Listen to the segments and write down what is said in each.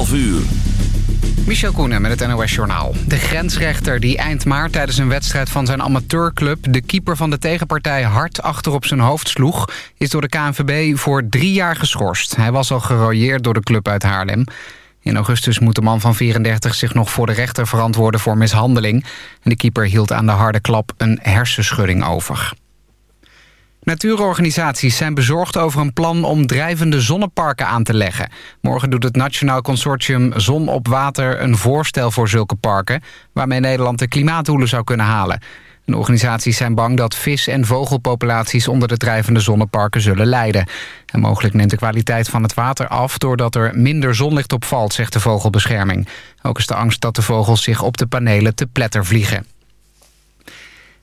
11 uur. Michel Koenen met het NOS-journaal. De grensrechter die eind maart tijdens een wedstrijd van zijn amateurclub... de keeper van de tegenpartij hard achter op zijn hoofd sloeg... is door de KNVB voor drie jaar geschorst. Hij was al gerooieerd door de club uit Haarlem. In augustus moet de man van 34 zich nog voor de rechter verantwoorden voor mishandeling. En de keeper hield aan de harde klap een hersenschudding over. Natuurorganisaties zijn bezorgd over een plan om drijvende zonneparken aan te leggen. Morgen doet het Nationaal Consortium Zon op Water een voorstel voor zulke parken... waarmee Nederland de klimaatdoelen zou kunnen halen. De organisaties zijn bang dat vis- en vogelpopulaties onder de drijvende zonneparken zullen lijden. En mogelijk neemt de kwaliteit van het water af doordat er minder zonlicht op valt, zegt de vogelbescherming. Ook is de angst dat de vogels zich op de panelen te pletter vliegen.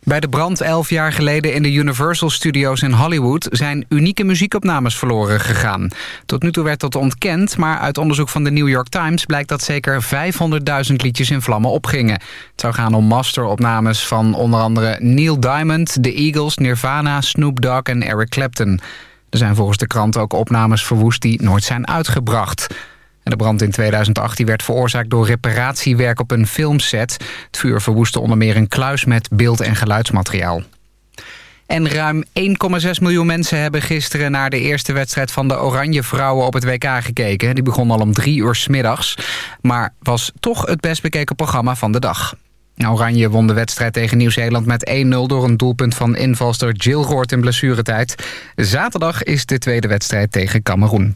Bij de brand elf jaar geleden in de Universal Studios in Hollywood... zijn unieke muziekopnames verloren gegaan. Tot nu toe werd dat ontkend, maar uit onderzoek van de New York Times... blijkt dat zeker 500.000 liedjes in vlammen opgingen. Het zou gaan om masteropnames van onder andere Neil Diamond... The Eagles, Nirvana, Snoop Dogg en Eric Clapton. Er zijn volgens de krant ook opnames verwoest die nooit zijn uitgebracht... De brand in 2018 werd veroorzaakt door reparatiewerk op een filmset. Het vuur verwoestte onder meer een kluis met beeld- en geluidsmateriaal. En ruim 1,6 miljoen mensen hebben gisteren naar de eerste wedstrijd van de Oranje Vrouwen op het WK gekeken. Die begon al om drie uur s middags, maar was toch het best bekeken programma van de dag. Oranje won de wedstrijd tegen Nieuw-Zeeland met 1-0 door een doelpunt van invalster Jill Roort in blessuretijd. Zaterdag is de tweede wedstrijd tegen Cameroen.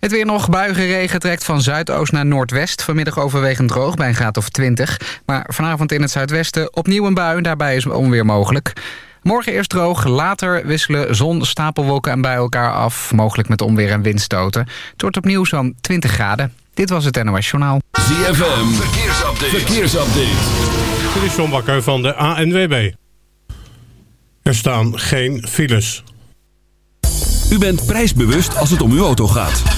Het weer nog buigen regen trekt van zuidoost naar noordwest. Vanmiddag overwegend droog bij een graad of 20. Maar vanavond in het zuidwesten opnieuw een bui. Daarbij is onweer mogelijk. Morgen eerst droog, later wisselen zon, stapelwolken en bij elkaar af. Mogelijk met onweer en windstoten. Het wordt opnieuw zo'n 20 graden. Dit was het NOS Journaal. ZFM, verkeersupdate. verkeersupdate. Dit is John Bakker van de ANWB. Er staan geen files. U bent prijsbewust als het om uw auto gaat.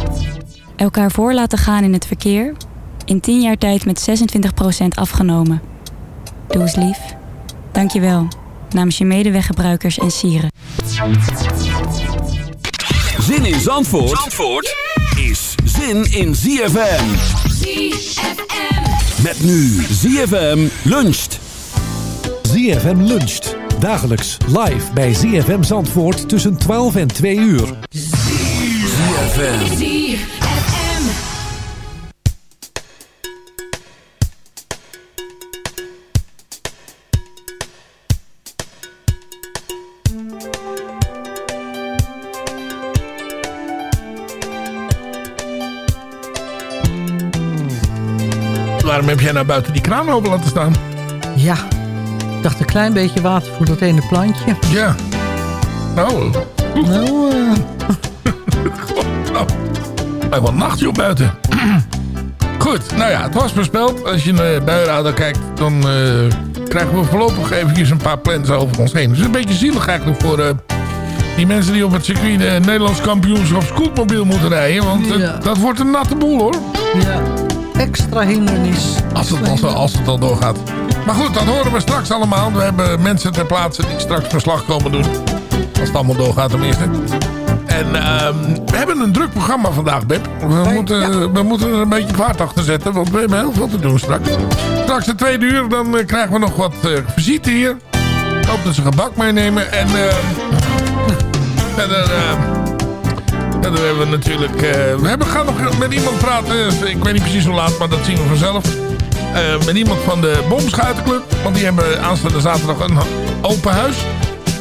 Elkaar voor laten gaan in het verkeer. In 10 jaar tijd met 26% afgenomen. Doe eens lief. Dank je wel. Namens je medeweggebruikers en sieren. Zin in Zandvoort, Zandvoort is zin in ZFM. ZFM. Met nu ZFM luncht. ZFM luncht. Dagelijks live bij ZFM Zandvoort tussen 12 en 2 uur. ZFM. Heb jij nou buiten die kraan open laten staan? Ja, ik dacht een klein beetje water voor dat ene plantje. Ja. Nou, Nou, eh, lijkt wel nachtje buiten. Goed, nou ja, het was voorspeld. Als je naar de buienradar kijkt, dan eh, krijgen we voorlopig eventjes een paar plans over ons heen. Dus het is een beetje zielig eigenlijk voor eh, die mensen die op het circuit de Nederlands kampioenschap scootmobiel moeten rijden. Want eh, Ja. dat wordt een natte boel hoor. ja, extra hindernis. Als het, al, als het doorgaat. Maar goed, dat horen we straks allemaal. We hebben mensen ter plaatse die straks verslag komen doen. Als het allemaal doorgaat tenminste. En ehm, we hebben een druk programma vandaag, Beb. We, moeten, we moeten er een beetje vaart achter zetten, want we hebben heel veel te doen straks. Straks de tweede uur, dan eh, krijgen we nog wat eh, visite hier. Ik hoop dat ze gebak meenemen. En ehm, verder... ehm, Verder hebben we natuurlijk... eh, we hebben, gaan nog met iemand praten. Ik weet niet precies hoe laat, maar dat zien we vanzelf. Eh, met iemand van de Bomschuitenclub. Want die hebben aanstaande zaterdag een open huis.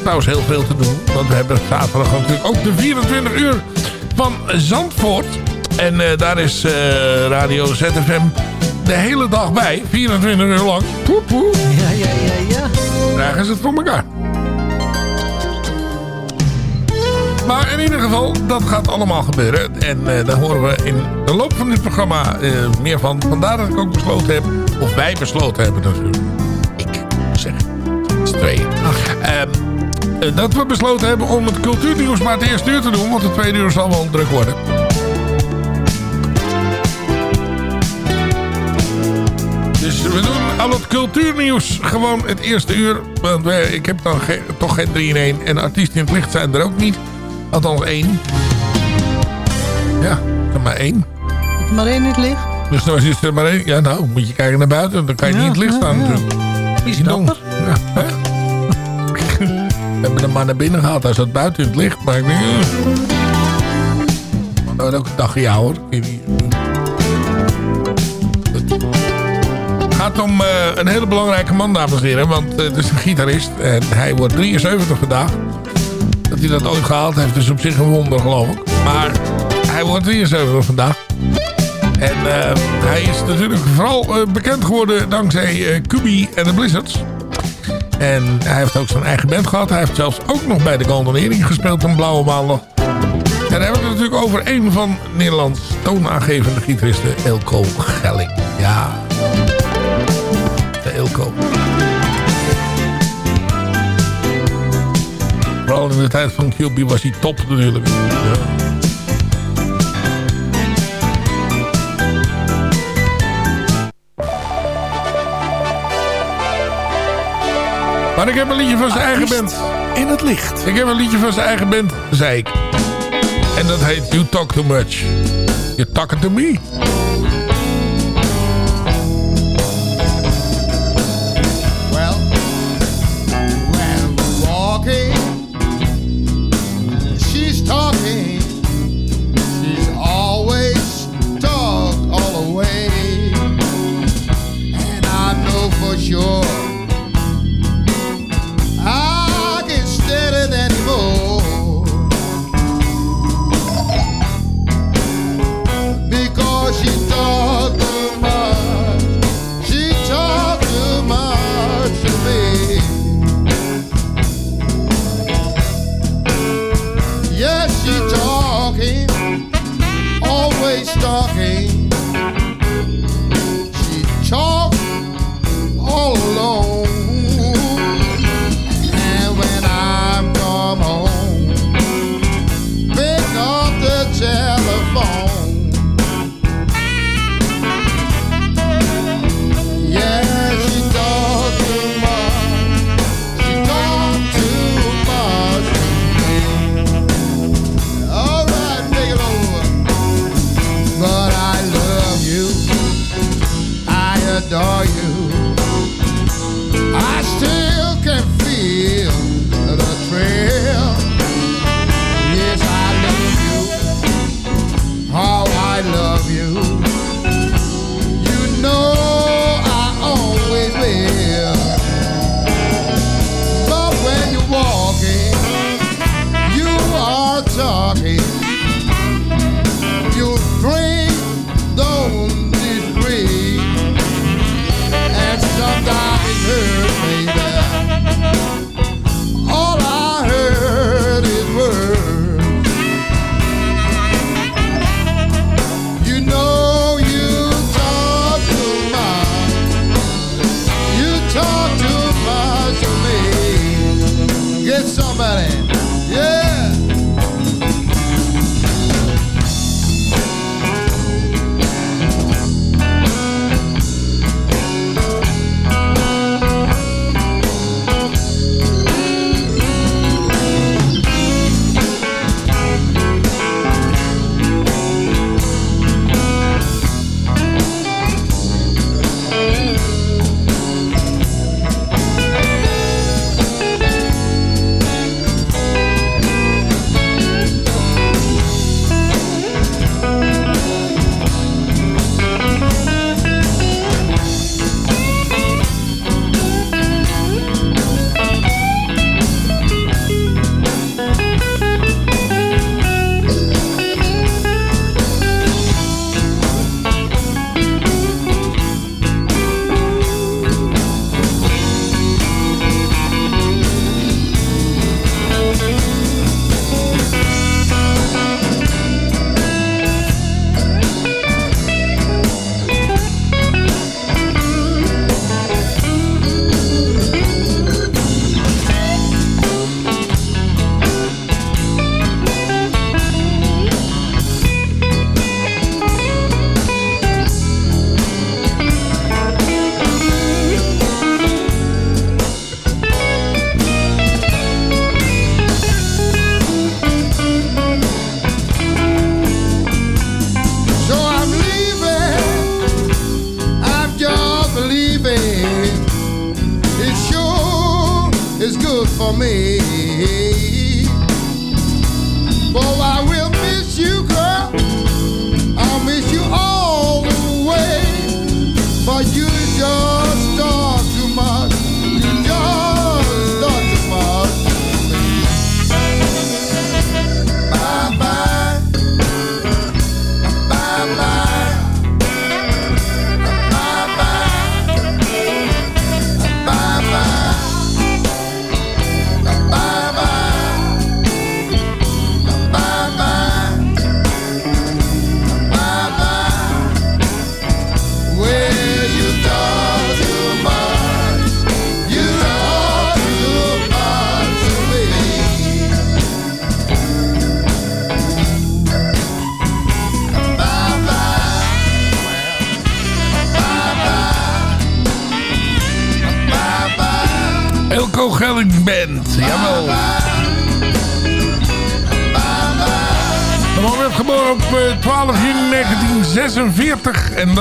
Trouwens heel veel te doen. Want we hebben zaterdag natuurlijk ook de 24 uur van Zandvoort. En eh, daar is eh, Radio ZFM de hele dag bij. 24 uur lang. Poep, poep. Ja, ja, ja, ja. Krijgen ze het voor elkaar. Maar in ieder geval, dat gaat allemaal gebeuren. En eh, daar horen we in de loop van dit programma eh, meer van. Vandaar dat ik ook besloten heb, of wij besloten hebben natuurlijk. Ik zeg, het is twee. Ehm, eh, dat we besloten hebben om het cultuurnieuws maar het eerste uur te doen. Want de tweede uur zal wel druk worden. Dus we doen al het cultuurnieuws gewoon het eerste uur. Want ik heb dan toch geen 3 in 1. En artiesten in het licht zijn er ook niet. Althans één. Ja, er maar één. Is maar één in het licht. Dus dan is er maar één. Ja, nou, moet je kijken naar buiten. Dan kan je Ja, niet in het licht ja, staan ja. Die is dapper. Ja, hè? We hebben hem maar naar binnen gehaald. Hij zat buiten in het licht. Maar ik denk... Maar dat was ook een dag ja hoor. Het gaat om eh, een hele belangrijke man, dames en heren. Want eh, het is een gitarist. En hij wordt 73 vandaag. Hij dat ooit gehaald heeft is op zich een wonder, geloof ik. Maar hij wordt 73 vandaag. En eh, hij is natuurlijk vooral eh, bekend geworden dankzij eh Kubi en de Blizzards. En hij heeft ook zijn eigen band gehad. Hij heeft zelfs ook nog bij de Golden gespeeld een blauwe maandag. En dan hebben we het natuurlijk over een van Nederlands toonaangevende gitaristen, Elko Gelling. Ja, Vooral in de tijd van QB was hij top natuurlijk. Ja. Maar ik heb een liedje van zijn eigen band. In het licht. Ik heb een liedje van zijn eigen band, zei ik. En dat heet You Talk Too Much. You're talking to me.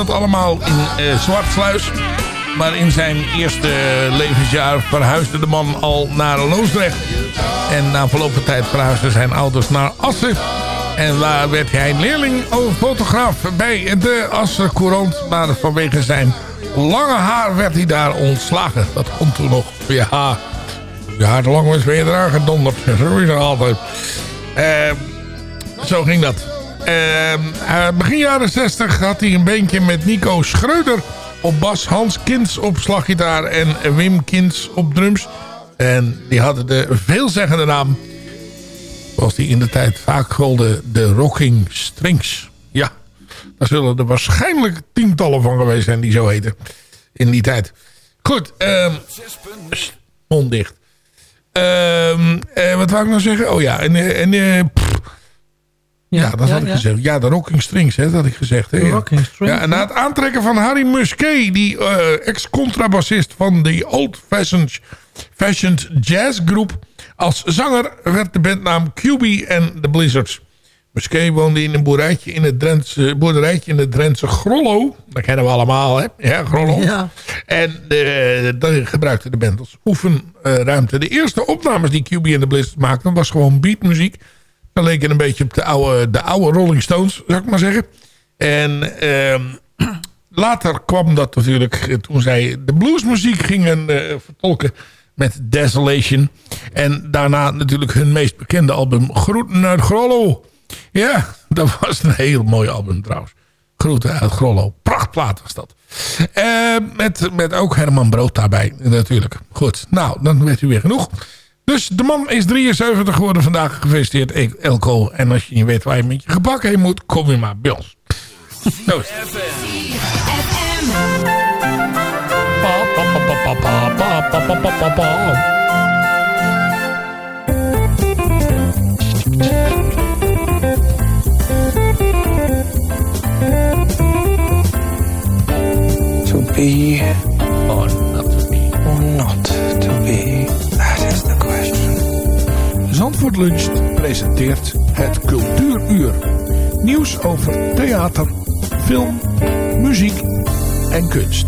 Allemaal in eh Zwartsluis. Maar in zijn eerste levensjaar verhuisde de man al naar Loosdrecht. En na verloop van tijd verhuisden zijn ouders naar Assen. En daar werd hij leerling of fotograaf bij de Assen Courant. Maar vanwege zijn lange haar werd hij daar ontslagen. Dat komt toen nog. Ja, je te lang was, je eraan gedonderd. Zo is altijd. Ehm, zo ging dat. Ehm, eh, begin jaren 60 had hij een beentje met Nico Schreuder op bas, Hans Kins op slaggitaar en Wim Kins op drums. En die hadden de veelzeggende naam, zoals die in de tijd vaak golden, de Rocking Strings. Ja, daar zullen er waarschijnlijk tientallen van geweest zijn die zo heten in die tijd. Goed, ehm ondicht. Ehm eh, wat wou ik nou zeggen? Oh ja, en, eh, en ja, dat ja, had ik ja. gezegd. Ja, de Rocking Strings, hè, dat had ik gezegd. Hè, De ja. Rocking Strings, Ja, en na het aantrekken van Harry Musquet, die eh, ex-contrabassist van de Old Fashioned, Fashioned Jazz Group, als zanger werd de bandnaam QB en the Blizzards. Musquet woonde in een boerderijtje in het Drentse, boerderijtje in het Drentse Grollo. Dat kennen we allemaal, hè? Ja, Grollo. Ja. En eh dat gebruikte de band als oefenruimte. De eerste opnames die QB en de Blizzards maakten was gewoon beatmuziek. Dat leek een beetje op de oude, de oude Rolling Stones, zou ik maar zeggen. En ehm, later kwam dat natuurlijk eh, toen zij de bluesmuziek gingen eh, vertolken met Desolation. En daarna natuurlijk hun meest bekende album Groeten uit Grollo. Ja, dat was een heel mooi album trouwens. Groeten uit Grollo. Prachtplaat was dat. Eh, met, met ook Herman Brood daarbij natuurlijk. Goed, nou, dan weet u weer genoeg. Dus de man is 73 geworden vandaag. Gefeliciteerd Elko. En als je niet weet waar je met je gebak heen moet, kom je maar bij ons. Zandvoort Luncht presenteert het Cultuuruur. Nieuws over theater, film, muziek en kunst.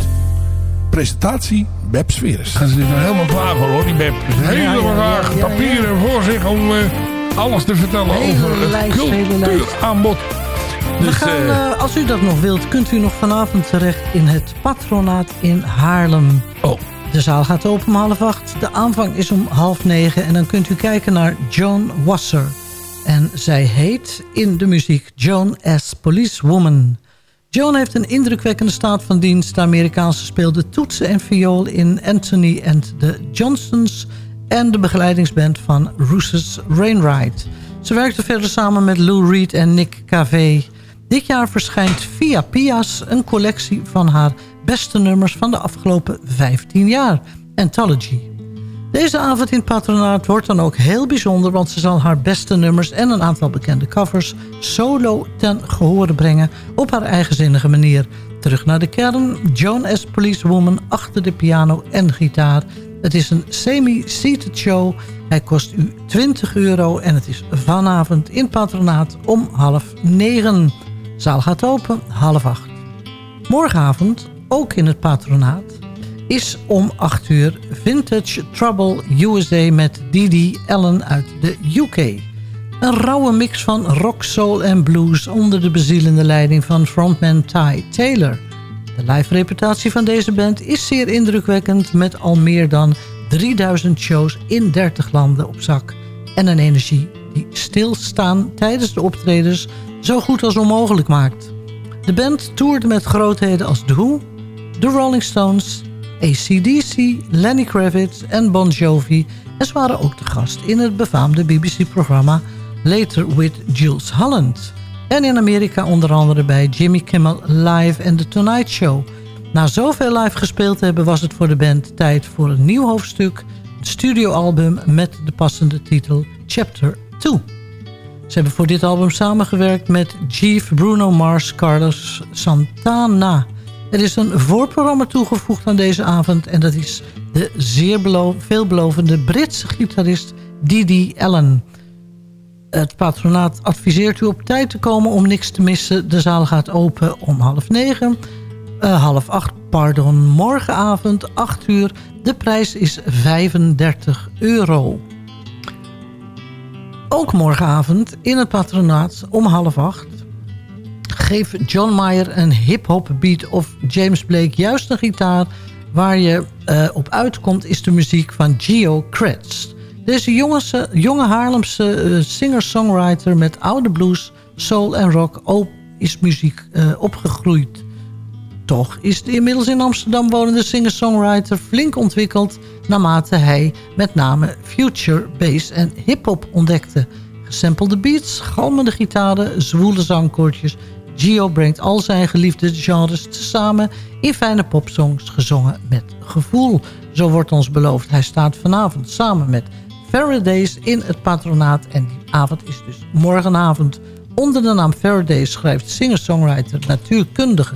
Presentatie Beb Sweres. Ze zit er helemaal klaar voor hoor, die Beb. Helemaal graag papieren voor zich om eh, alles te vertellen Hele over het cultuuraanbod. We Dus, gaan, eh, eh, als u dat nog wilt, kunt u nog vanavond terecht in het patronaat in Haarlem. Oh. De zaal gaat open om half acht. De aanvang is om half negen. En dan kunt u kijken naar Joan Wasser. En zij heet in de muziek Joan as Policewoman. Joan heeft een indrukwekkende staat van dienst. De Amerikaanse speelde toetsen en viool in Anthony and the Johnsons... en de begeleidingsband van Rooses Rainwright. Ze werkte verder samen met Lou Reed en Nick Cave. Dit jaar verschijnt via Pias een collectie van haar beste nummers... van de afgelopen 15 jaar, Anthology. Deze avond in het patronaat wordt dan ook heel bijzonder... want ze zal haar beste nummers en een aantal bekende covers... solo ten gehore brengen op haar eigenzinnige manier. Terug naar de kern, Joan S. Policewoman achter de piano en gitaar. Het is een semi-seated show. Hij kost u 20 euro en het is vanavond in patronaat om half negen. Zaal gaat open, half acht. Morgenavond, ook in het patronaat is om 8 uur Vintage Trouble USA met Didi Allen uit de UK. Een rauwe mix van rock, soul en blues onder de bezielende leiding van frontman Ty Taylor. De live reputatie van deze band is zeer indrukwekkend met al meer dan 3000 shows in 30 landen op zak. En een energie die stilstaan tijdens de optredens zo goed als onmogelijk maakt. De band toerde met grootheden als The Who, The Rolling Stones, ACDC, Lenny Kravitz en Bon Jovi... en ze waren ook de gast in het befaamde BBC-programma Later with Jules Holland... en in Amerika onder andere bij Jimmy Kimmel Live en The Tonight Show. Na zoveel live gespeeld te hebben was het voor de band tijd voor een nieuw hoofdstuk... een studioalbum met de passende titel Chapter 2. Ze hebben voor dit album samengewerkt met Chief Bruno Mars Carlos Santana... Er is een voorprogramma toegevoegd aan deze avond... en dat is de zeer belo- veelbelovende Britse gitarist Didi Allen. Het patronaat adviseert u op tijd te komen om niks te missen. De zaal gaat open om half negen, eh, half acht, pardon, morgenavond, 8 uur. De prijs is 35 euro. Ook morgenavond in het patronaat om half acht geef John Mayer een hip-hop beat of James Blake juist een gitaar. Waar je eh, op uitkomt is de muziek van Gio Kretz. Deze jongense, jonge Haarlemse eh, singer-songwriter met oude blues, soul en rock ook is muziek eh, opgegroeid. Toch is de inmiddels in Amsterdam wonende singer-songwriter flink ontwikkeld... naarmate hij met name future, bass en hip-hop ontdekte. Gesampelde beats, galmende gitaren, zwoele zangkoortjes... Gio brengt al zijn geliefde genres tezamen in fijne popsongs gezongen met gevoel. Zo wordt ons beloofd. Hij staat vanavond samen met Faradays in het patronaat. En die avond is dus morgenavond. Onder de naam Faradays schrijft singer-songwriter natuurkundige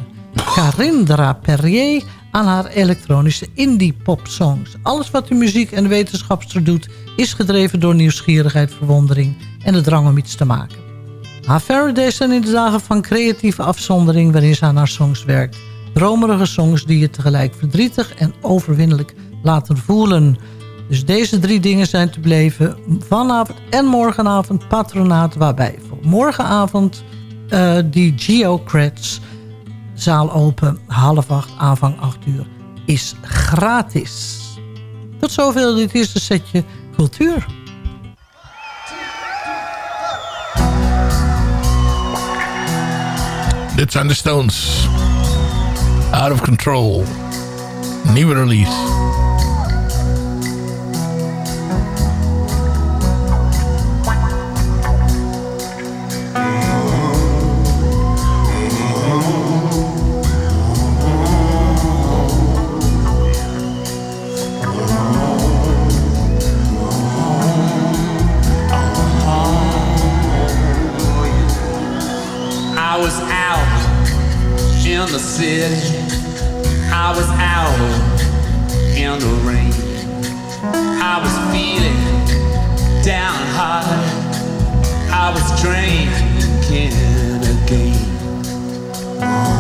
Carindra Perrier aan haar elektronische indie popsongs. Alles wat de muziek en de wetenschapster doet is gedreven door nieuwsgierigheid, verwondering en de drang om iets te maken. Haar Faradays zijn in de dagen van creatieve afzondering waarin ze aan haar songs werkt. Dromerige songs die je tegelijk verdrietig en overwinnelijk laten voelen. Dus deze drie dingen zijn te beleven vanavond en morgenavond patronaat. Waarbij voor morgenavond uh, die Geocrats zaal open, half acht, aanvang acht uur, is gratis. Tot zoveel, dit is een setje cultuur. Dit zijn de Stones. Out of Control. Nieuwe release. In the city. I was out in the rain. I was feeling downhearted. I was drinking again.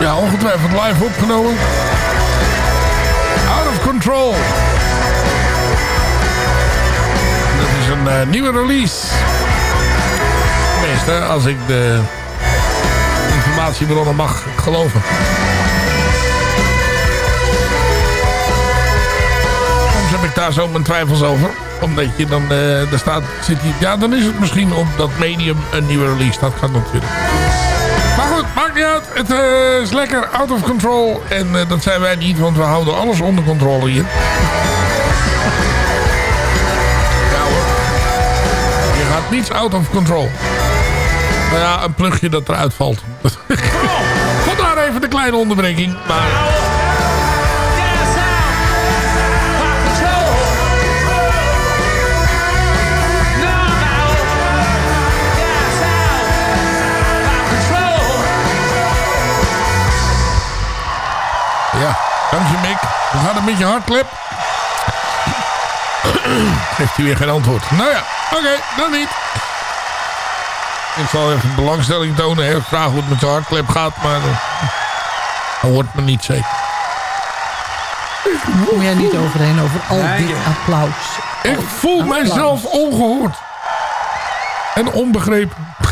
Ja, ongetwijfeld live opgenomen. Out of Control. Dat is een eh, nieuwe release. Tenminste, als ik de informatiebronnen mag geloven. Soms heb ik daar zo mijn twijfels over. Omdat je dan, eh daar staat, zit hier, ja dan is het misschien op dat medium een nieuwe release. Dat kan natuurlijk. Niet uit. Het eh, is lekker out of control. En eh, dat zijn wij niet, want we houden alles onder controle hier. Ja hoor. Je gaat niets out of control. Nou ja, een plugje dat eruit valt. Vandaar even de kleine onderbreking. Maar... je Mick. Hoe gaat het met je hartklep? Heeft hij weer geen antwoord. Nou ja, oké, dan niet. Ik zal even belangstelling tonen. Heel graag hoe het met zijn hartklep gaat, maar dat hoort me niet zeker. Kom jij niet overheen over al dit applaus? Ik voel Applaus. mijzelf ongehoord. En onbegrepen.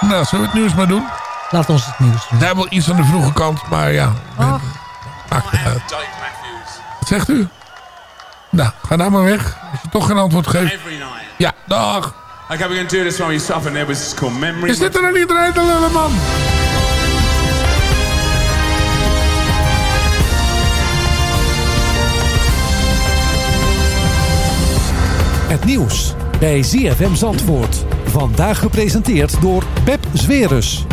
nou, zullen we het nieuws maar doen? Laat ons het nieuws doen. We zijn wel iets aan de vroege kant, maar ja. Wat zegt u? Nou, ga nou maar weg. Als je toch geen antwoord geeft. Ja, dag. Okay, we're gonna do this one with yourself, and it was called Memory. Is dit er dan iedereen te lullen, man? Het nieuws bij ZFM Zandvoort. Vandaag gepresenteerd door Pep Zwerus.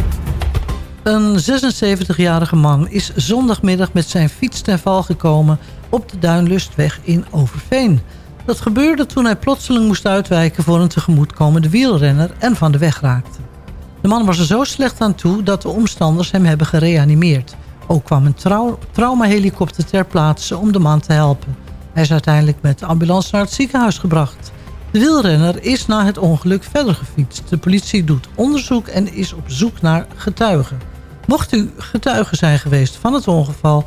Een 76-jarige man is zondagmiddag met zijn fiets ten val gekomen op de Duinlustweg in Overveen. Dat gebeurde toen hij plotseling moest uitwijken voor een tegemoetkomende wielrenner en van de weg raakte. De man was er zo slecht aan toe dat de omstanders hem hebben gereanimeerd. Ook kwam een trau traumahelikopter ter plaatse om de man te helpen. Hij is uiteindelijk met de ambulance naar het ziekenhuis gebracht. De wielrenner is na het ongeluk verder gefietst. De politie doet onderzoek en is op zoek naar getuigen. Mocht u getuige zijn geweest van het ongeval...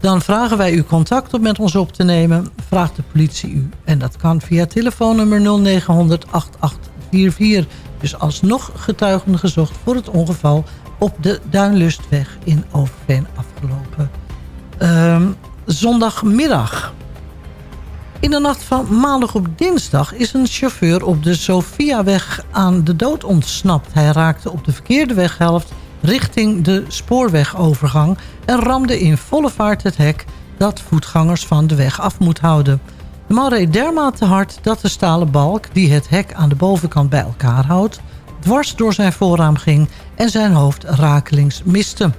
dan vragen wij u contact op met ons op te nemen. Vraagt de politie u. En dat kan via telefoonnummer 0900 8844. Dus alsnog getuigen gezocht voor het ongeval... op de Duinlustweg in Overveen afgelopen ehm, zondagmiddag. In de nacht van maandag op dinsdag is een chauffeur op de Sofiaweg aan de dood ontsnapt. Hij raakte op de verkeerde weghelft richting de spoorwegovergang... en ramde in volle vaart het hek dat voetgangers van de weg af moet houden. De man reed dermate hard dat de stalen balk die het hek aan de bovenkant bij elkaar houdt... dwars door zijn voorraam ging en zijn hoofd rakelings miste.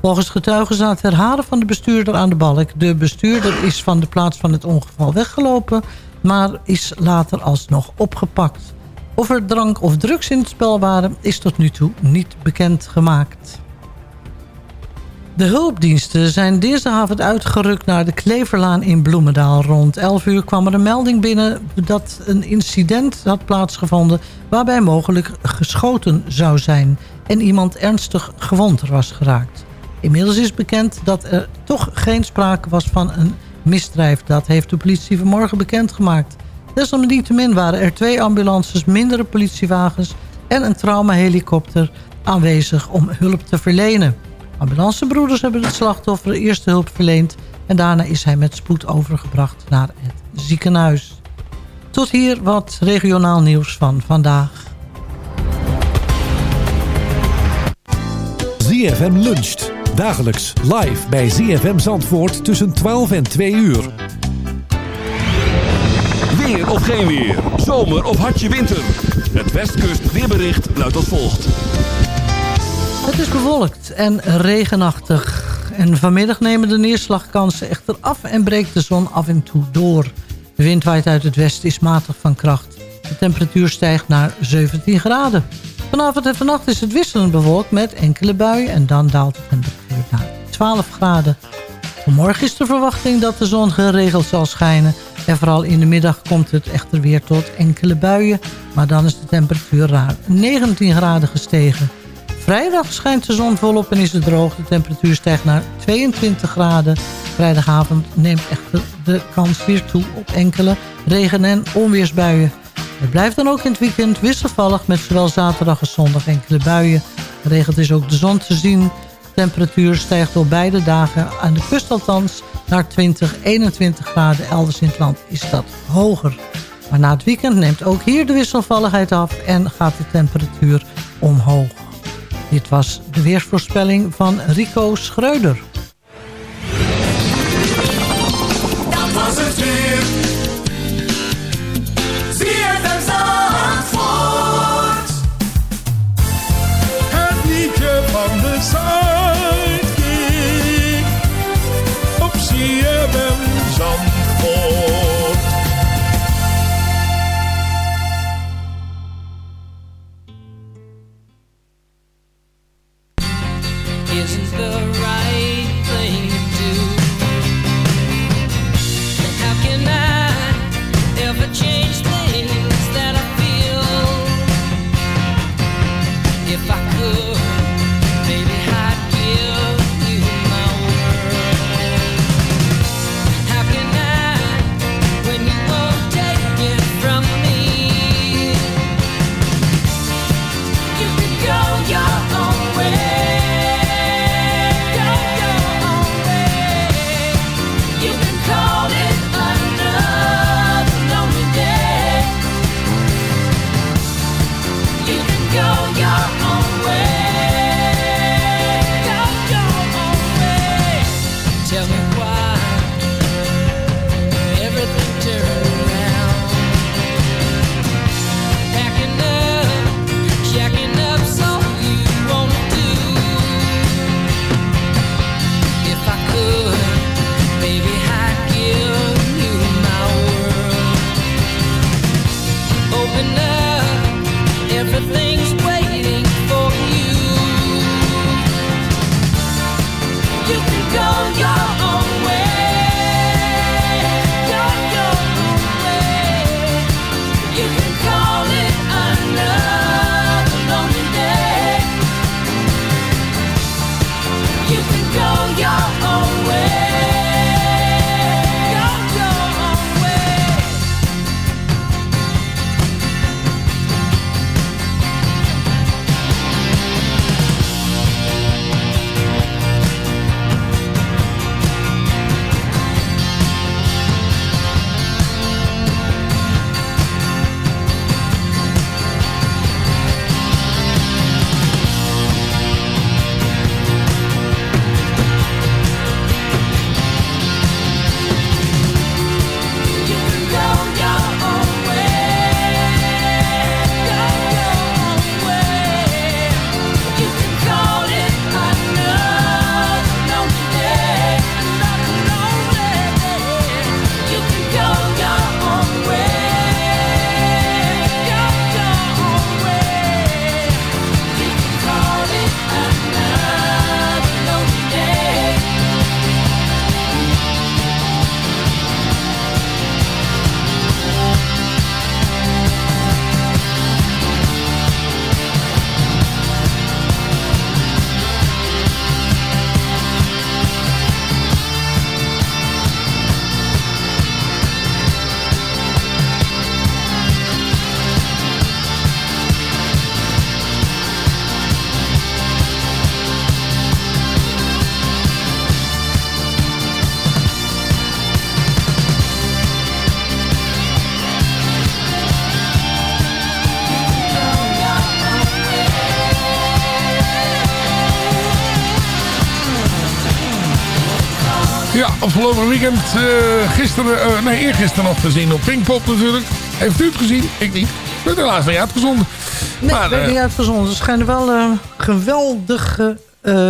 Volgens getuigen zaten er haren van de bestuurder aan de balk. De bestuurder is van de plaats van het ongeval weggelopen... maar is later alsnog opgepakt. Of er drank of drugs in het spel waren... is tot nu toe niet bekend gemaakt. De hulpdiensten zijn dinsdagavond uitgerukt naar de Kleverlaan in Bloemendaal. Rond 11 uur kwam er een melding binnen dat een incident had plaatsgevonden... waarbij mogelijk geschoten zou zijn en iemand ernstig gewond was geraakt. Inmiddels is bekend dat er toch geen sprake was van een misdrijf. Dat heeft de politie vanmorgen bekendgemaakt. Desalniettemin waren er twee ambulances, mindere politiewagens... en een traumahelikopter aanwezig om hulp te verlenen. Ambulancebroeders hebben het slachtoffer eerste hulp verleend... en daarna is hij met spoed overgebracht naar het ziekenhuis. Tot hier wat regionaal nieuws van vandaag. ZFM luncht. Dagelijks live bij ZFM Zandvoort tussen 12 en 2 uur. Of geen weer. Zomer of hartje winter. Het Westkust weerbericht luidt als volgt. Het is bewolkt en regenachtig. En vanmiddag nemen de neerslagkansen echter af en breekt de zon af en toe door. De wind waait uit het westen is matig van kracht. De temperatuur stijgt naar 17 graden. Vanavond en vannacht is het wisselend bewolkt met enkele buien... en dan daalt de temperatuur naar 12 graden. Vanmorgen is de verwachting dat de zon geregeld zal schijnen... en vooral in de middag komt het echter weer tot enkele buien... maar dan is de temperatuur raar 19 graden gestegen. Vrijdag schijnt de zon volop en is het droog. De temperatuur stijgt naar 22 graden. Vrijdagavond neemt echter de kans weer toe op enkele regen- en onweersbuien. Het blijft dan ook in het weekend wisselvallig met zowel zaterdag als zondag enkele buien. Regelt is ook de zon te zien. De temperatuur stijgt op beide dagen, aan de kust althans, naar 20, 21 graden. Elders in het land is dat hoger. Maar na het weekend neemt ook hier de wisselvalligheid af en gaat de temperatuur omhoog. Dit was de weersvoorspelling van Rico Schreuder. Afgelopen weekend, eh, gisteren, eh, nee eergisteren nog gezien op Pinkpop natuurlijk. Heeft u het gezien? Ik niet. Ik ben helaas niet uitgezonden. Nee, maar, ik ben eh, niet uitgezonden. Ze schijnen wel een geweldige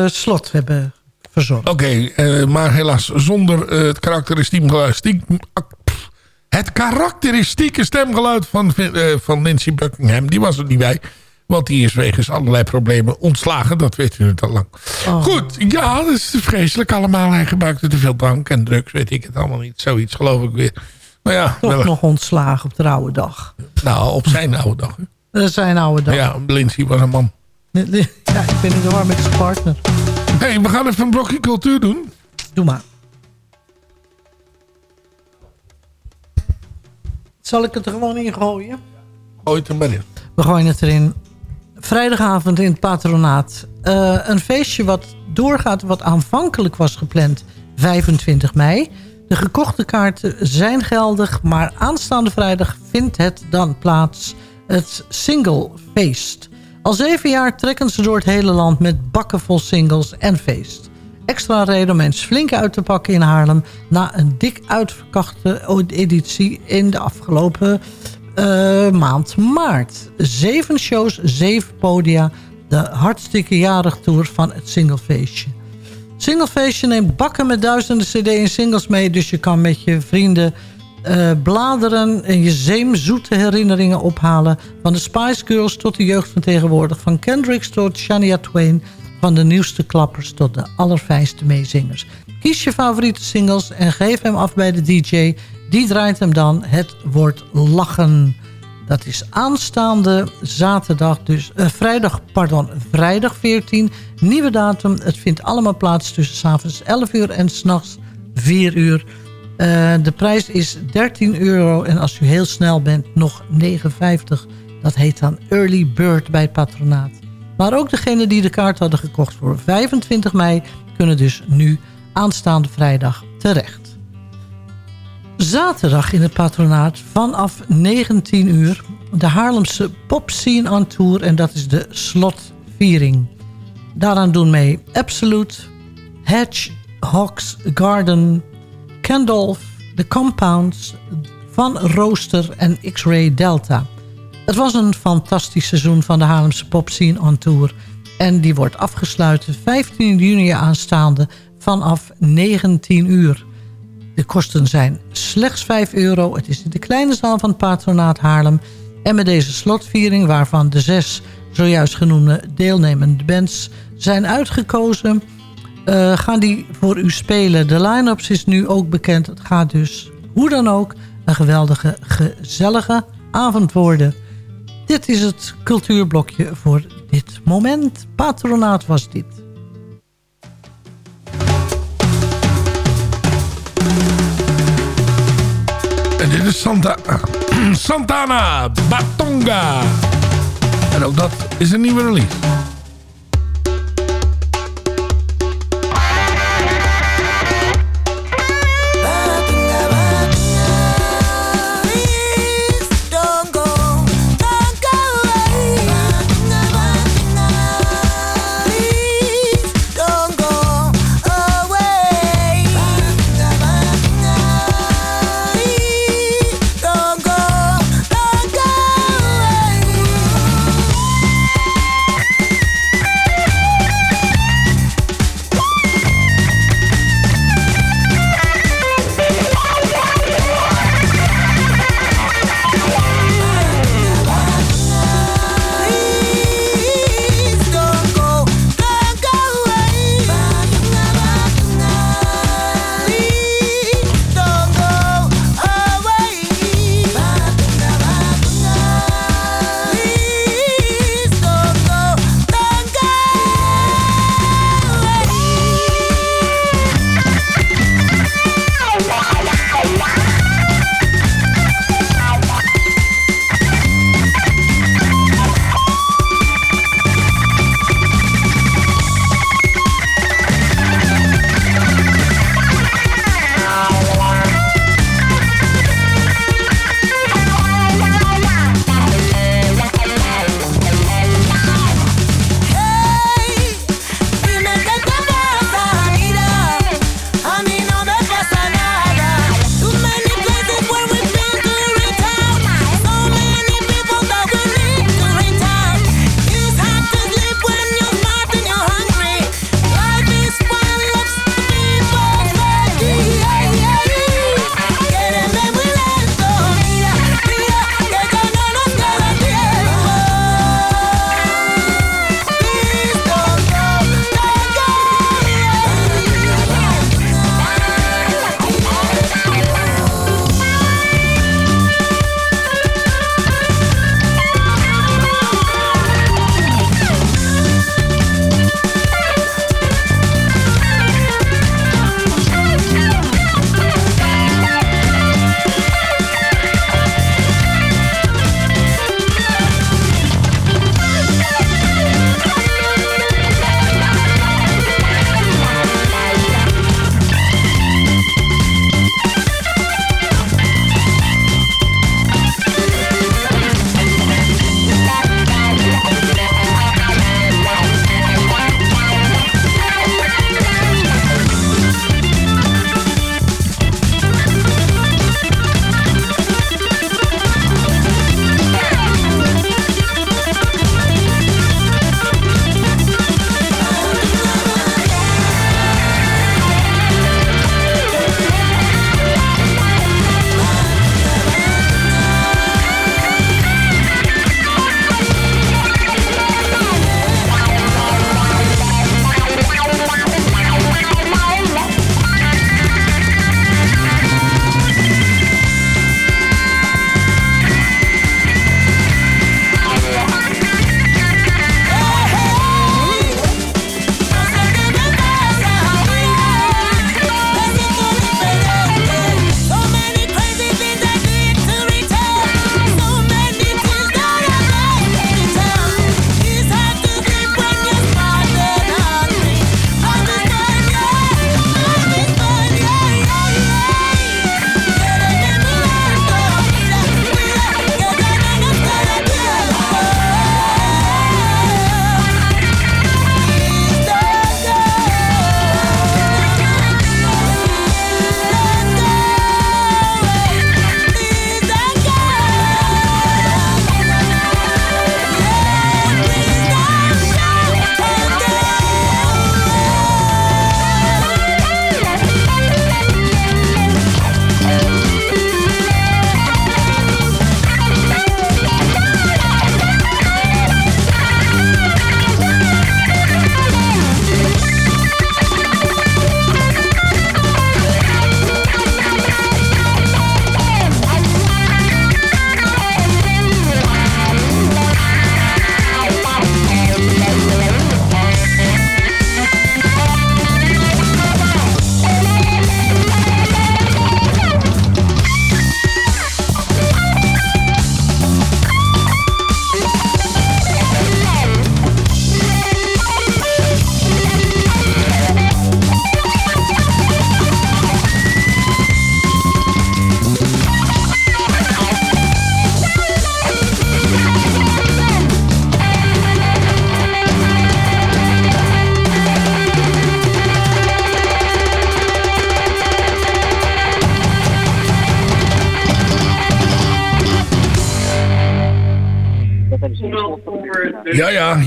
slot hebben verzorgd. Oké, maar helaas zonder het karakteristiek stiek- ak- pff, het karakteristieke stemgeluid van, van Nancy Buckingham. Die was er niet bij. Want die is wegens allerlei problemen ontslagen. Dat weet u het al lang. Oh. Goed, ja, dat is vreselijk allemaal. Hij gebruikte te veel drank en drugs. Weet ik het allemaal niet. Zoiets geloof ik weer. Maar ja, Toch wel- nog ontslagen op de oude dag. nou, op zijn oude dag. hè. Dat is zijn oude dag. Ja, Lindsay was een man. Ja, ik ben in de war met zijn partner. Hé, hey, we gaan even een blokje cultuur doen. Doe maar. Zal ik het er gewoon in gooien? Gooi het er maar in. We gooien het erin. Vrijdagavond in het patronaat. Eh, een feestje wat doorgaat, wat aanvankelijk was gepland 25 mei. De gekochte kaarten zijn geldig, maar aanstaande vrijdag vindt het dan plaats. Het Single Feest. Al zeven jaar trekken ze door het hele land met bakken vol singles en feest. Extra reden om eens flink uit te pakken in Haarlem... na een dik uitverkochte editie in de afgelopen eh, maand maart. Zeven shows, zeven podia. De hartstikke jarig tour van het singlefeestje. Singlefeestje neemt bakken met duizenden cd en singles mee... dus je kan met je vrienden eh, bladeren en je zeemzoete herinneringen ophalen... van de Spice Girls tot de jeugd van tegenwoordig... van Kendricks tot Shania Twain... van de nieuwste klappers tot de allerfijnste meezingers. Kies je favoriete singles en geef hem af bij de DJ. Die draait hem dan. Het wordt lachen. Dat is aanstaande zaterdag, dus eh, vrijdag, pardon, vrijdag 14. Nieuwe datum. Het vindt allemaal plaats tussen s'avonds 11 uur en s'nachts 4 uur. Eh, de prijs is 13 euro en als u heel snel bent nog 59. Dat heet dan Early Bird bij het patronaat. Maar ook degenen die de kaart hadden gekocht voor 25 mei... kunnen dus nu aanstaande vrijdag terecht. Zaterdag in het patronaat vanaf 19 uur... de Haarlemse Pop Scene on Tour en dat is de slotviering. Daaraan doen mee Absolute, Hedge, Hawks Garden... Kendolf, The Compounds, Van Rooster en X-Ray Delta. Het was een fantastisch seizoen van de Haarlemse Pop Scene on Tour... en die wordt afgesluiten 15 juni aanstaande vanaf 19 uur. De kosten zijn slechts 5 euro. Het is in de kleine zaal van het patronaat Haarlem. En met deze slotviering, waarvan de zes zojuist genoemde deelnemende bands zijn uitgekozen... Uh, gaan die voor u spelen. De line-ups is nu ook bekend. Het gaat dus, hoe dan ook, een geweldige, gezellige avond worden. Dit is het cultuurblokje voor dit moment. Patronaat was dit. En dit is Santa, Santana Batonga. En ook dat is een nieuwe release.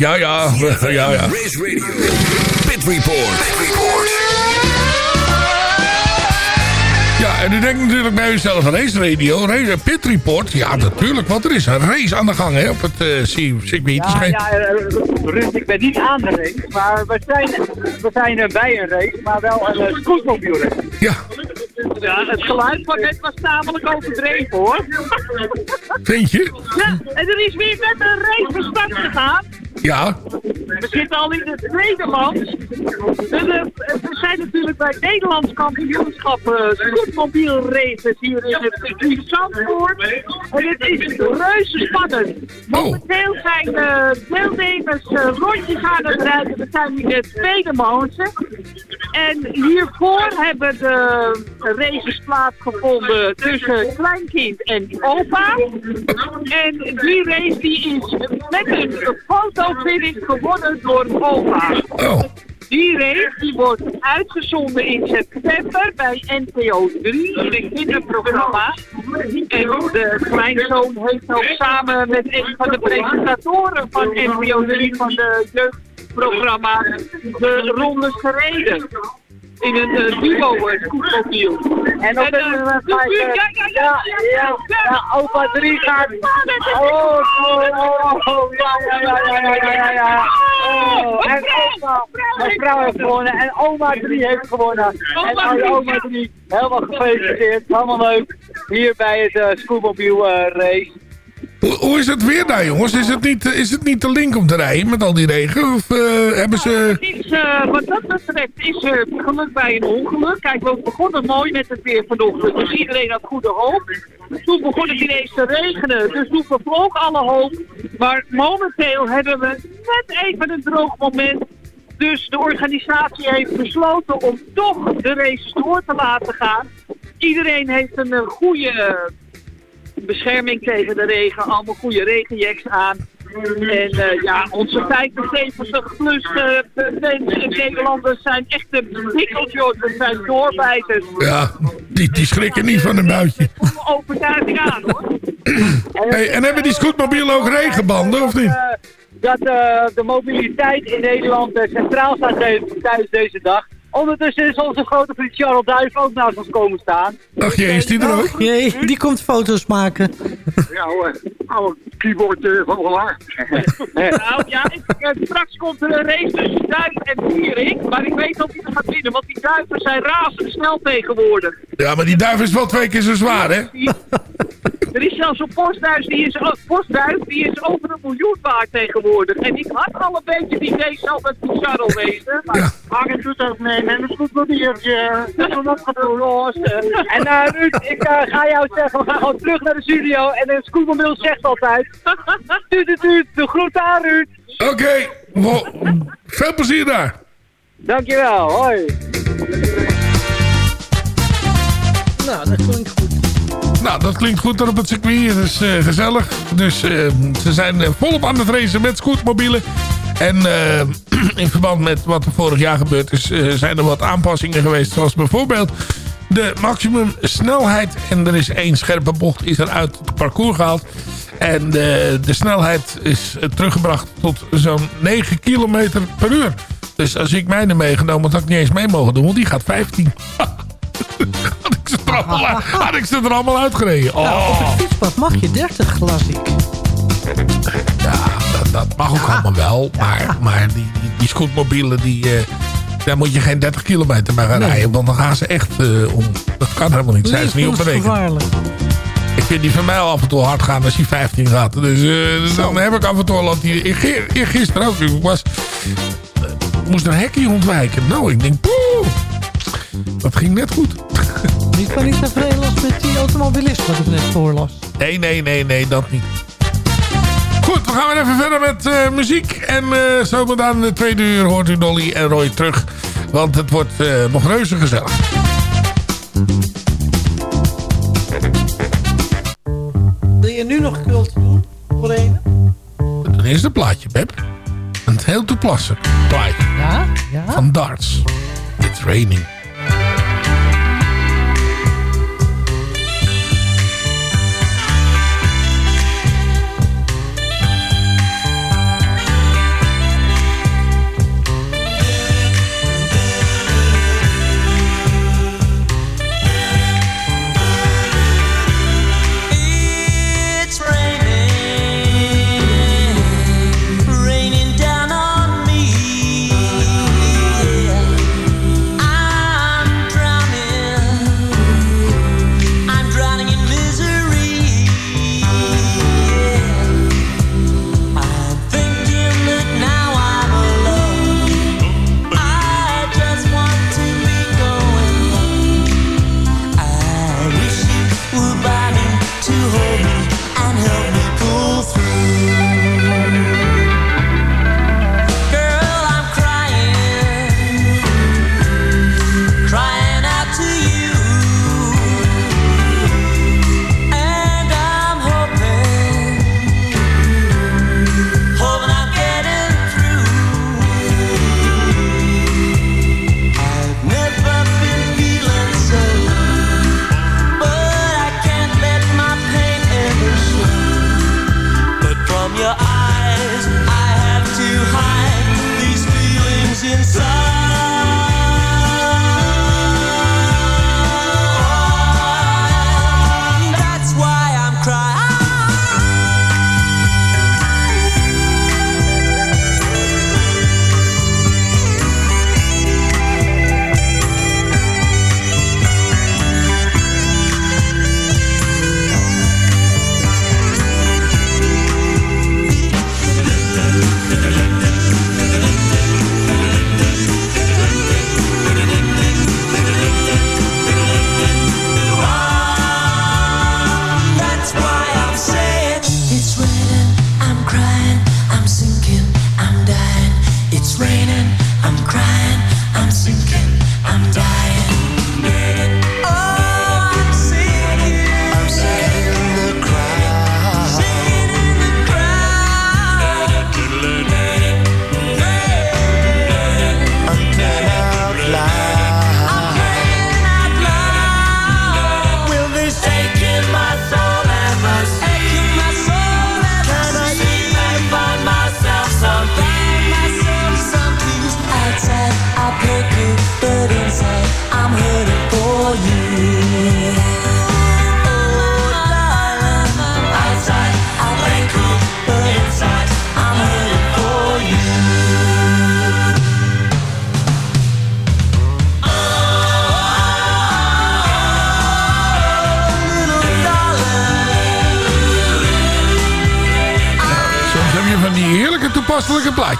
Ja, ja, ja, ja. Race Radio. Pit Report. Ja, en u denkt natuurlijk bij uzelf, race radio, race, pit report. Ja, natuurlijk, want er is een race aan de gang hè, op het uh, circuit. Ja, geen- ja, eh, Ruud, ik ben niet aan de race, maar we zijn, we zijn eh, bij een race, maar wel een uh. Ja. Ja, het geluid van net was tamelijk overdreven hoor. Vind je? Ja, en er is weer net een race van start gegaan. Ja. We zitten al in het land. En, eh, we zijn natuurlijk bij het Nederlands kampioenschap uh, scootmobiel races hier in het Zandvoort. En het is reuze spannend. Momenteel zijn uh, deelnemers uh, rondjes aan het rijden. We zijn in de tweede. En hiervoor hebben de races plaatsgevonden tussen kleinkind en opa. En die race die is met een fotofinish gewonnen door opa. Die race die wordt uitgezonden in september bij NPO 3 in een kinderprogramma. En de kleinzoon heeft ook samen met een van de presentatoren van NPO 3 van de jeugdprogramma de rondes gereden. In een uh, duo uh, scootmobiel. En op eh, een moment ja, ja, ja, ja, ja, opa 3 gaat. Oh, oh, oh, oh, ja, ja, ja, ja, ja, ja, ja. Oh, en opa, mijn vrouw heeft gewonnen en oma 3 heeft gewonnen. En oma 3, helemaal gefeliciteerd, helemaal leuk. Hier bij het uh, scootmobiel uh, race. Hoe, is het weer daar, jongens? Is het niet, is het niet te link om te rijden met al die regen? Of uh, hebben ze... Is, uh, wat dat betreft is er geluk bij een ongeluk. Kijk, we begonnen mooi met het weer vanochtend. Dus iedereen had goede hoop. Toen begon het ineens te regenen. Dus toen vervloog alle hoop. Maar momenteel hebben we net even een droog moment. Dus de organisatie heeft besloten om toch de races door te laten gaan. Iedereen heeft een uh, goede bescherming tegen de regen, allemaal goede regenjacks aan. En uh, ja, onze 75 plus uh, Nederlanders zijn echte pikkeltjes, dat zijn doorbijters. Ja, die, die schrikken niet van een buitje. Overtuiging aan hoor. Hey, en hebben die scootmobielen ook regenbanden of niet? Uh, dat uh, de mobiliteit in Nederland centraal staat tijdens deze dag. Ondertussen is onze grote vriend Charles Duif ook naast ons komen staan. Ach jee, is die er ook? Jee, die komt foto's maken. Ja hoor, oude keyboard uh, van Laar. nou ja, ik, uh, straks komt er een race tussen Duif en Vierik. Maar ik weet of hij er gaat winnen, want die duiven zijn razendsnel tegenwoordig. Ja, maar die duif is wel twee keer zo zwaar, hè? Er is zelfs een postduif die is, postduif, die is over een miljoen waard tegenwoordig. En ik had al een beetje die idee zelf met die Charles wezen. Maar ja. Hagen doet ook mee met een scootmobiertje. Dat is opgelost. En uh, Ruud, ik uh, ga jou zeggen, we gaan gewoon terug naar de studio. En de scootmobiel zegt altijd... Tuut, tuut, de groet aan Ruud. Oké, okay. well, veel plezier daar. Dankjewel, hoi. Nou, dat klinkt goed. Nou, dat klinkt goed daar op het circuit. Het is uh, gezellig. Dus uh, ze zijn uh, volop aan het racen met scootmobielen. En in verband met wat er vorig jaar gebeurd is... zijn er wat aanpassingen geweest. Zoals bijvoorbeeld de maximum snelheid. En er is één scherpe bocht is er uit het parcours gehaald. En de, de snelheid is teruggebracht tot zo'n 9 km per uur. Dus als ik mijne meegenomen had ik niet eens mee mogen doen. Want die gaat 15. had, ik ze er allemaal, had ik ze er allemaal uitgereden. Oh. Nou, op het fietspad mag je 30 glas ik. Ja, dat, dat mag ook ja. allemaal wel. Maar, maar die, die, die scootmobielen, die, uh, daar moet je geen 30 kilometer mee gaan nee. rijden. Want dan gaan ze echt uh, om. Dat kan helemaal niet. Zijn ze niet op berekend. Ik vind die van mij af en toe hard gaan als hij 15 gaat. Dus uh, dan heb ik af en toe al... Gisteren ook. Ik was, moest een hekje ontwijken. Nou, ik denk... Poeh, dat ging net goed. Je kan niet tevreden was met die automobilist wat ik net voorlas. Nee, nee, nee, nee, dat niet. Goed, we gaan weer even verder met uh, muziek. En uh, zometeen in de tweede uur hoort u Dolly en Roy terug. Want het wordt uh, nog reuze gezellig. Wil je nu nog kult doen? Voor een? Dan is het plaatje, Beb. Een heel toepasselijk plaatje. Ja? ja? Van Darts. It's raining.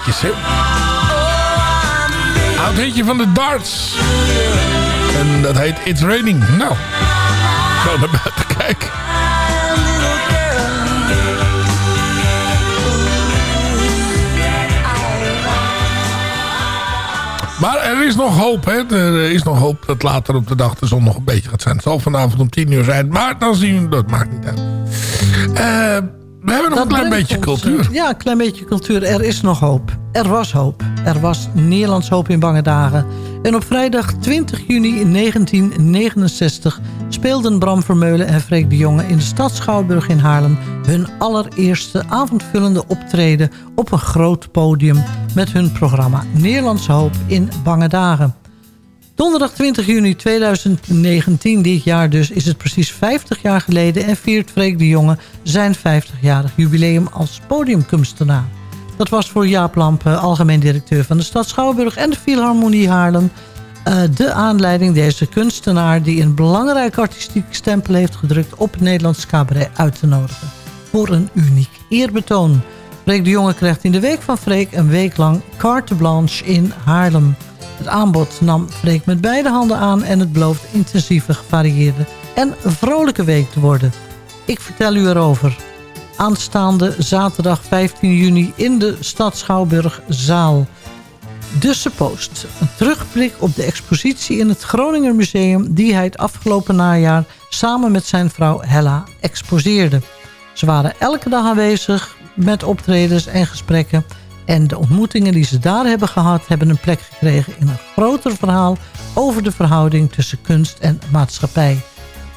Plaatjes, hè. Oud hitje van de darts. En dat heet It's Raining. Nou, ga naar buiten kijken. Maar er is nog hoop, hè. Er is nog hoop dat later op de dag de zon nog een beetje gaat zijn. Het zal vanavond om 10 uur zijn, maar dan zien we, dat maakt niet uit. Eh, we hebben nog een klein beetje ons, cultuur. Ja, een klein beetje cultuur. Er is nog hoop. Er was hoop. Er was Nederlands hoop in bange dagen. En op vrijdag 20 juni 1969 speelden Bram Vermeulen en Freek de Jonge in de stad Schouwburg in Haarlem hun allereerste avondvullende optreden op een groot podium met hun programma Nederlands hoop in bange dagen. Donderdag 20 juni 2019, dit jaar dus, is het precies 50 jaar geleden... en viert Freek de Jonge zijn 50-jarig jubileum als podiumkunstenaar. Dat was voor Jaap Lampen, algemeen directeur van de stad Schouwburg... en de Philharmonie Haarlem, eh, de aanleiding deze kunstenaar... die een belangrijk artistiek stempel heeft gedrukt op het Nederlands cabaret uit te nodigen. Voor een uniek eerbetoon. Freek de Jonge krijgt in de week van Freek een week lang carte blanche in Haarlem... Het aanbod nam Freek met beide handen aan en het belooft intensieve, gevarieerde en vrolijke week te worden. Ik vertel u erover. Aanstaande zaterdag 15 juni in de stad Schouwburgzaal. De Suppost. Een terugblik op de expositie in het Groninger Museum... die hij het afgelopen najaar samen met zijn vrouw Hella exposeerde. Ze waren elke dag aanwezig met optredens en gesprekken... En de ontmoetingen die ze daar hebben gehad... hebben een plek gekregen in een groter verhaal... over de verhouding tussen kunst en maatschappij.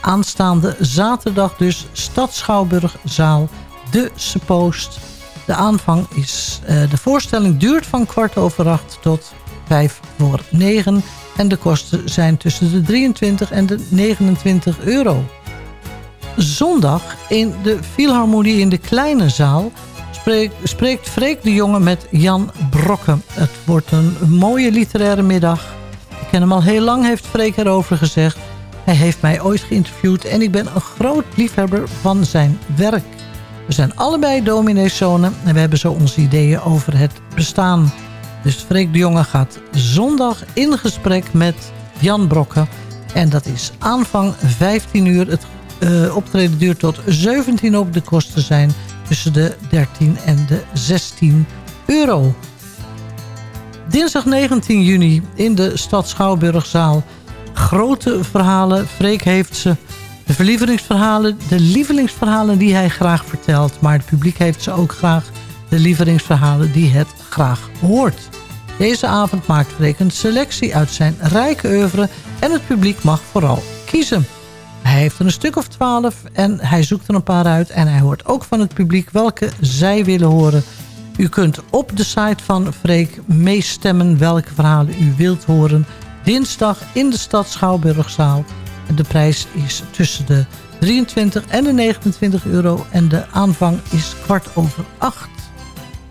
Aanstaande zaterdag dus Stad Schouwburgzaal, de Suppost. De aanvang is... eh, de voorstelling duurt van kwart over acht tot vijf voor negen... en de kosten zijn tussen de 23 en de 29 euro. Zondag in de Philharmonie in de Kleine Zaal spreekt, Freek de Jonge met Jan Brokke. Het wordt een mooie literaire middag. Ik ken hem al heel lang, heeft Freek erover gezegd. Hij heeft mij ooit geïnterviewd en ik ben een groot liefhebber van zijn werk. We zijn allebei domineeszonen en we hebben zo onze ideeën over het bestaan. Dus Freek de Jonge gaat zondag in gesprek met Jan Brokke. En dat is aanvang 15 uur. Het eh, optreden duurt tot 17 op. De kosten zijn tussen de 13 en de 16 euro. Dinsdag 19 juni in de stad Schouwburgzaal. Grote verhalen. Freek heeft ze. De verlieveringsverhalen, de lievelingsverhalen die hij graag vertelt. Maar het publiek heeft ze ook graag. De lievelingsverhalen die het graag hoort. Deze avond maakt Freek een selectie uit zijn rijke oeuvre. En het publiek mag vooral kiezen. Hij heeft er een stuk of twaalf en hij zoekt er een paar uit. En hij hoort ook van het publiek welke zij willen horen. U kunt op de site van Freek meestemmen welke verhalen u wilt horen. Dinsdag in de stad Schouwburgzaal. De prijs is tussen de 23 en de 29 euro. En de aanvang is kwart over acht.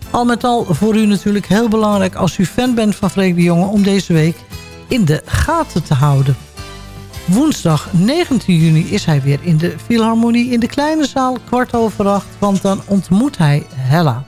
Al met al voor u natuurlijk heel belangrijk als u fan bent van Freek de Jonge... om deze week in de gaten te houden. Woensdag 19 juni is hij weer in de Philharmonie in de kleine zaal, kwart over acht, want dan ontmoet hij Hella.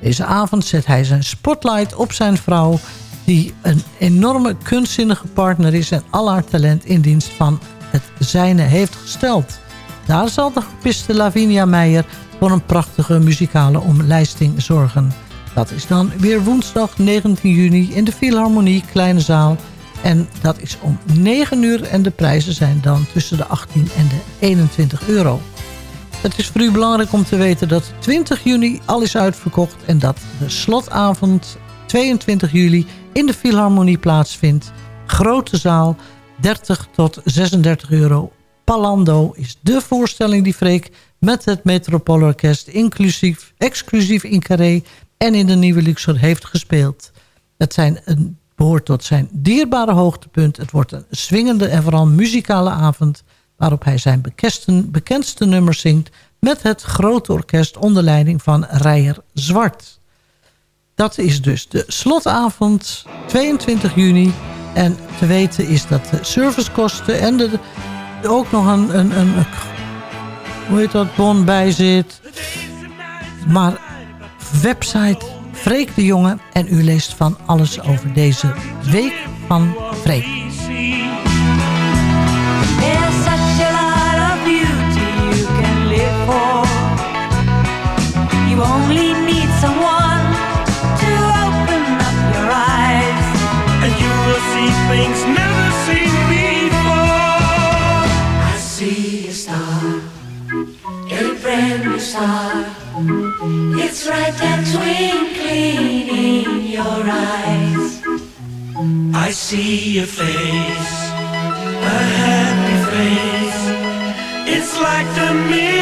Deze avond zet hij zijn spotlight op zijn vrouw, die een enorme kunstzinnige partner is en al haar talent in dienst van het zijne heeft gesteld. Daar zal de gepiste Lavinia Meijer voor een prachtige muzikale omlijsting zorgen. Dat is dan weer woensdag 19 juni in de Philharmonie Kleine Zaal. En dat is om 9 uur en de prijzen zijn dan tussen de 18 en de 21 euro. Het is voor u belangrijk om te weten dat 20 juni al is uitverkocht... en dat de slotavond 22 juli in de Philharmonie plaatsvindt. Grote zaal, 30 tot 36 euro. Palando is de voorstelling die Freek met het Metropoolorkest... inclusief, exclusief in Carré en in de Nieuwe Luxor heeft gespeeld. Het zijn een behoort tot zijn dierbare hoogtepunt. Het wordt een swingende en vooral muzikale avond... waarop hij zijn bekendste, nummers zingt... met het grote orkest onder leiding van Rijer Zwart. Dat is dus de slotavond, 22 juni. En te weten is dat de servicekosten en de, ook nog een, een, een, een- hoe heet dat, bon bij zit. Maar website Freek de Jonge. En u leest van alles over deze week van Freek. There's such a lot of beauty you can live for. You only need someone to open up your eyes, and you will see things never seen before. I see a star, a brand new star. It's right there twinkling in your eyes. I see your face a happy face. It's like the mirror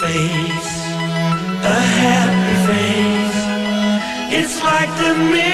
face, a happy face. It's like the mirror